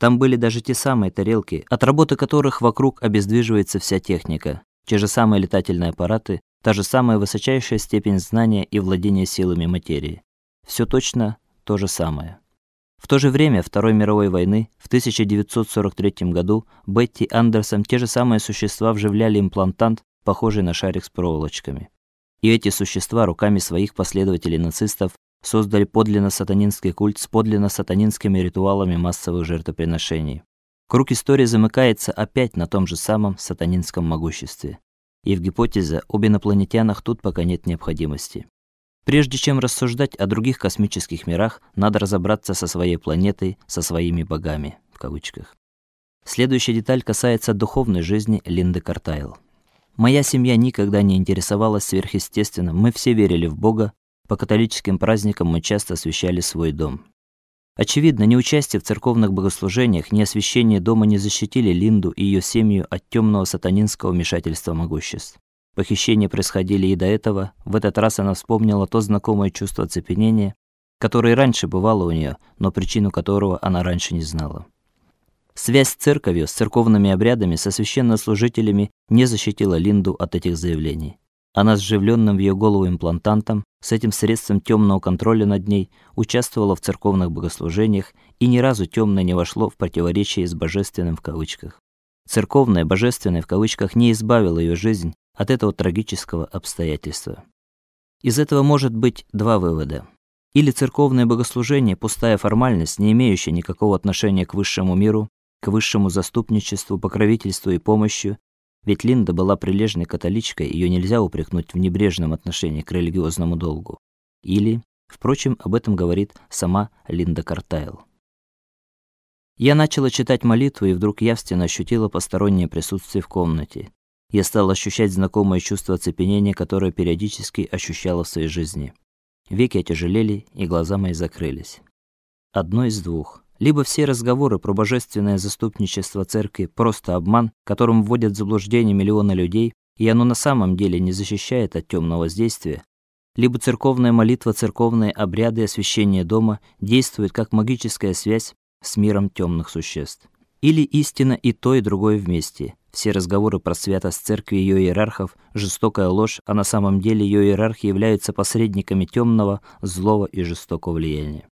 Там были даже те самые тарелки, от работы которых вокруг обездвиживается вся техника, те же самые летательные аппараты, та же самая высочайшая степень знания и владения силами материи. Все точно то же самое. В то же время Второй мировой войны в 1943 году Бетти Андерсон те же самые существа вживляли имплантант, похожий на шарик с проволочками. И эти существа руками своих последователей нацистов создали подлинно сатанинский культ с подлинно сатанинскими ритуалами массовых жертвоприношений. Круг истории замыкается опять на том же самом сатанинском могуществе. И в гипотезе об инопланетянах тут пока нет необходимости. Прежде чем рассуждать о других космических мирах, надо разобраться со своей планетой, со своими богами в кавычках. Следующая деталь касается духовной жизни Линды Картайл. Моя семья никогда не интересовалась сверхъестественным. Мы все верили в Бога. По католическим праздникам мы часто освещали свой дом. Очевидно, ни участие в церковных богослужениях, ни освящение дома не защитили Линду и ее семью от темного сатанинского вмешательства могуществ. Похищения происходили и до этого. В этот раз она вспомнила то знакомое чувство оцепенения, которое раньше бывало у нее, но причину которого она раньше не знала. Связь с церковью, с церковными обрядами, со священнослужителями не защитила Линду от этих заявлений. Она с вживленным в ее голову имплантантом, с этим средством темного контроля над ней, участвовала в церковных богослужениях, и ни разу темное не вошло в противоречие с божественным в кавычках. Церковное, божественное в кавычках не избавило ее жизнь от этого трагического обстоятельства. Из этого может быть два вывода. Или церковное богослужение пустая формальность, не имеющая никакого отношения к высшему миру, к высшему заступничеству, покровительству и помощи, ведь Линда была прилежной католичкой, ее нельзя упрекнуть в небрежном отношении к религиозному долгу. Или, впрочем, об этом говорит сама Линда Картайл. Я начала читать молитву и вдруг явственно ощутила постороннее присутствие в комнате я стал ощущать знакомое чувство оцепенения, которое периодически ощущала в своей жизни. Веки отяжелели, и глаза мои закрылись. Одно из двух: либо все разговоры про божественное заступничество церкви просто обман, которым вводят в заблуждение миллионы людей, и оно на самом деле не защищает от темного воздействия, либо церковная молитва, церковные обряды и освящение дома действуют как магическая связь с миром темных существ. Или истина и то, и другое вместе. Все разговоры про святость церкви и ее иерархов жестокая ложь, а на самом деле ее иерархи являются посредниками темного, злого и жестокого влияния.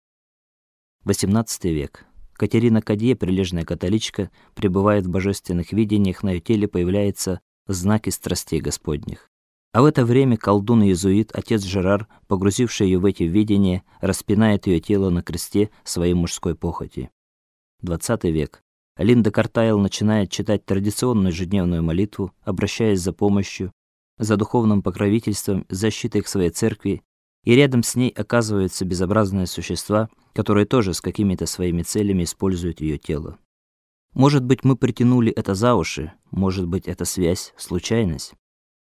18 век. Катерина Кадье, прилежная католичка, пребывает в божественных видениях, на ее теле появляются знаки страстей Господних. А в это время колдун-иезуит, отец Жерар, погрузивший ее в эти видения, распинает ее тело на кресте своей мужской похоти. 20 век. Линда Картайл начинает читать традиционную ежедневную молитву, обращаясь за помощью, за духовным покровительством, защитой к своей церкви, и рядом с ней оказываются безобразные существа, которые тоже с какими-то своими целями используют ее тело. Может быть, мы притянули это за уши, может быть, это связь, случайность.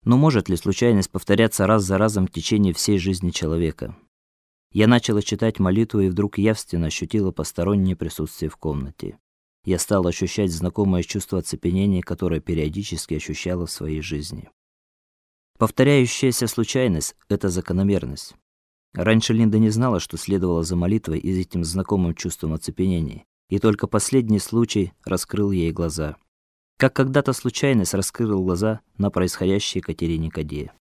Но может ли случайность повторяться раз за разом в течение всей жизни человека? Я начала читать молитву и вдруг явственно ощутила постороннее присутствие в комнате я стал ощущать знакомое чувство оцепенения, которое периодически ощущала в своей жизни. Повторяющаяся случайность это закономерность. Раньше Линда не знала, что следовало за молитвой и этим знакомым чувством оцепенения, и только последний случай раскрыл ей глаза. Как когда-то случайность раскрыла глаза на происходящее Катерине Кадея.